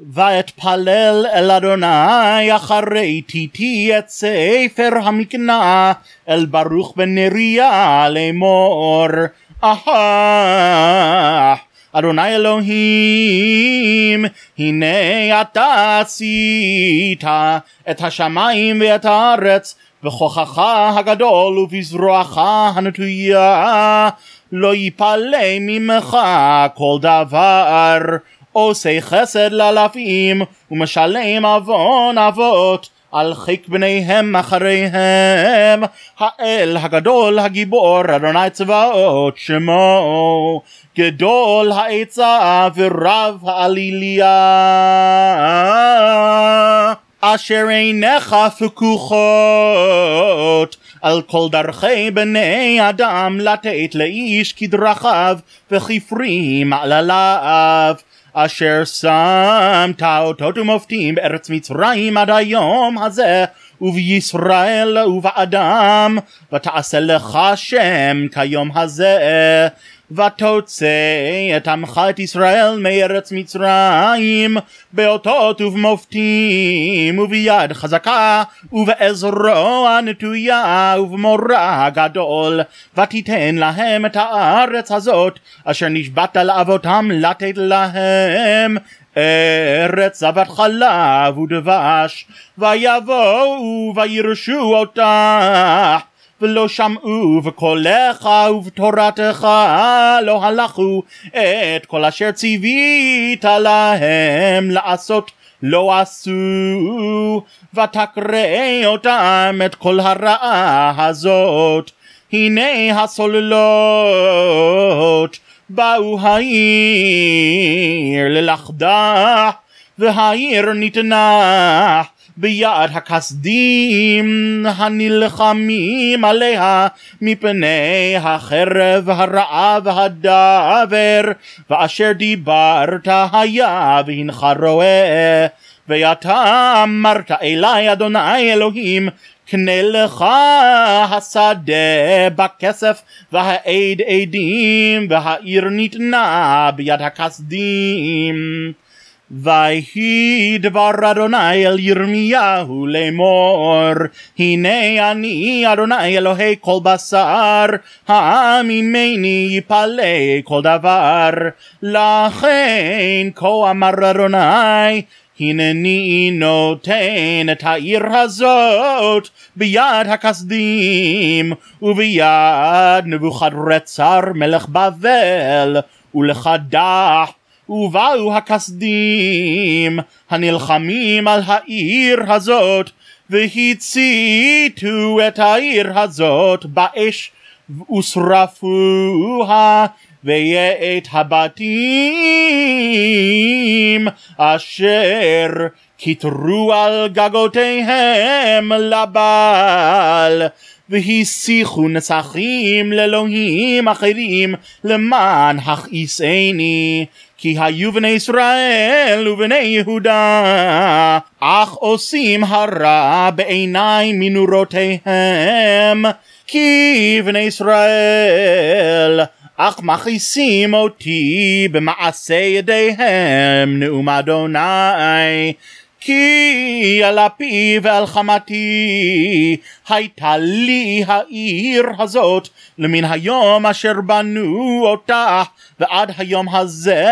ואתפלל אל אדוני אחרי תיתי את ספר המקנא אל ברוך בן נריה לאמור. אהה אדוני אלוהים הנה אתה עשית את השמיים ואת הארץ בכוחך הגדול ובזרועך הנטויה. לא יפלא ממך כל דבר עושה חסד לאלפים ומשלם עוון אבות על חיק בניהם אחריהם. האל הגדול הגיבור אדוני צבאות שמו גדול העצה ורב העליליה. אשר עיניך פקוחות על כל דרכי בני אדם לתת לאיש כדרכיו וכפרי מעלליו אשר שמת אותות ומופתים בארץ מצרים עד היום הזה ובישראל ובאדם ותעשה לך שם כיום הזה ותוצא את עמך את ישראל מארץ מצרים באותות ובמופתים וביד חזקה ובעזרו נטויה ובמורא גדול ותיתן להם את הארץ הזאת אשר נשבעת לאבותם לתת להם. ארץ זבת חלב ודבש ויבואו וירשו אותה ולא שמעו וקולך ובתורתך לא הלכו את כל אשר ציווית להם לעשות לא עשו. ותקרא אותם את כל הרעה הזאת. הנה הסוללות באו העיר ללכדה והעיר ניתנה ביד הכסדים הנלחמים עליה מפני החרב הרעה והדבר. ואשר דיברת היה והנך רואה ואתה אמרת אלי אדוני אלוהים קנה לך השדה בכסף והעד עדים והעיר ניתנה ביד הכסדים ויהי דבר אדוני אל ירמיהו לאמור הנה אני אדוני אלוהי כל בשר העמימני יפלא כל דבר לכן כה אמר אדוני הנני נותן את העיר הזאת ביד הכסדים וביד נבוכדרצר מלך בבל ולחדח ובאו הכסדים הנלחמים על העיר הזאת והציתו את העיר הזאת באש ושרפוה ואת הבתים אשר כיתרו על גגותיהם לבעל והסיחו נצחים לאלוהים אחרים למען הכעיסני כי היו בני ישראל ובני יהודה. אך עושים הרע בעיני מנורותיהם כי בני ישראל. אך מכעיסים אותי במעשה ידיהם נאום אדוני כי על אפי ועל חמתי הייתה לי העיר הזאת למן היום אשר בנו אותה ועד היום הזה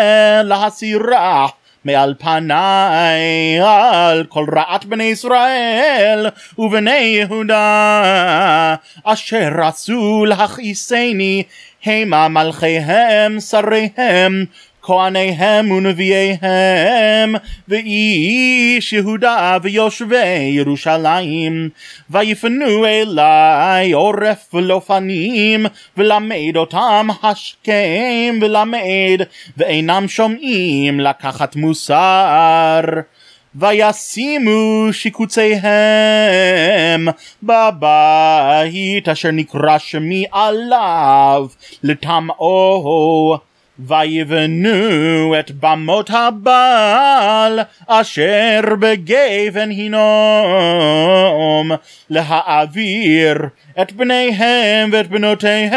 להסירה מעל פניי על כל רעת בני ישראל ובני יהודה. אשר רצו להכעיסני המה מלכיהם שריהם כהניהם ונביאיהם ואיש יהודה ויושבי ירושלים. ויפנו אלי עורף ולא פנים ולמד אותם השכם ולמד ואינם שומעים לקחת מוסר. וישימו שיקוציהם בבית אשר נקרא שמי עליו לטמאו ויבנו את במות הבעל אשר בגבן הינום להעביר את בניהם ואת בנותיהם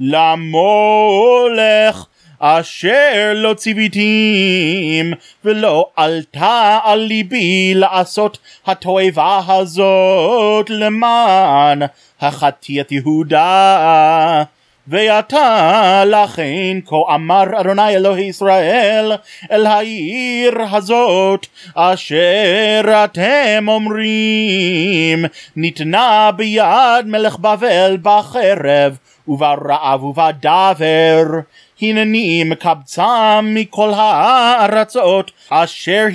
למולך אשר לא ציוויתים, ולא עלתה על ליבי לעשות התועבה הזאת למען החטיא את יהודה. ועתה לכן כה אמר אדוני אלוהי ישראל אל העיר הזאת אשר אתם אומרים ניתנה ביד מלך בבל בחרב וברעב ובדבר הנני מקבצם מכל הארצות אשר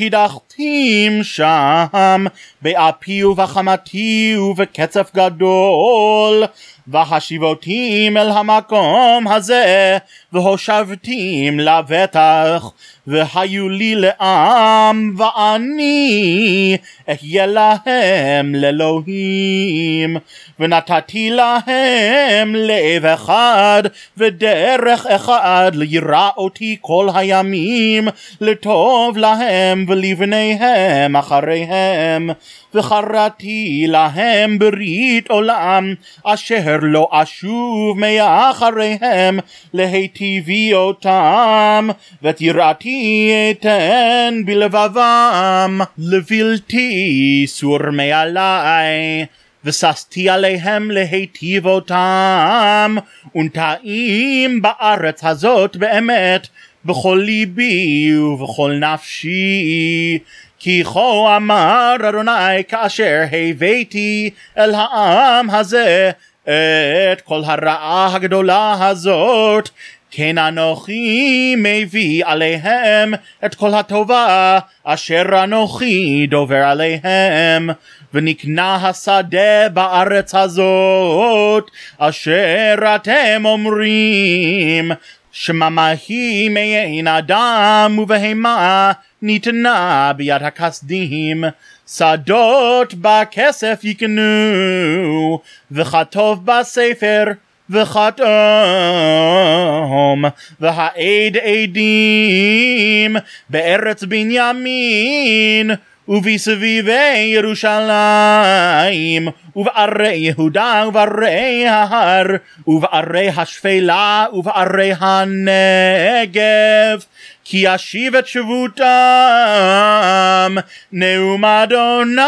הדחתים שם באפי ובחמתי ובקצף גדול. והשיבותים אל המקום הזה והושבתים לבטח והיו לי לעם ואני אהיה להם לאלוהים. ונתתי להם לב אחד ודרך אחד לירא אותי כל הימים לטוב להם ולבניהם אחריהם וחרתי להם ברית עולם אשר לא אשוב מאחריהם להיטיבי אותם ואת יראתי אתן בלבבם לבלתי סור מעלי וששתי עליהם להיטיב אותם ונטעים בארץ הזאת באמת בכל ליבי ובכל נפשי כי כה אמר אדוני כאשר הבאתי אל העם הזה את כל הרעה הגדולה הזאת כן אנוכי מביא עליהם את כל הטובה אשר אנוכי דובר עליהם. ונקנה השדה בארץ הזאת אשר אתם אומרים שממה היא מעין אדם ובהמה ניתנה ביד הכסדים שדות בכסף יקנו וכתוב בספר וכתום והעד עדים בארץ בנימין ובסביבי ירושלים ובערי יהודה ובערי ההר ובערי השפלה ובערי הנגב כי אשיב את שבותם נאום אדוני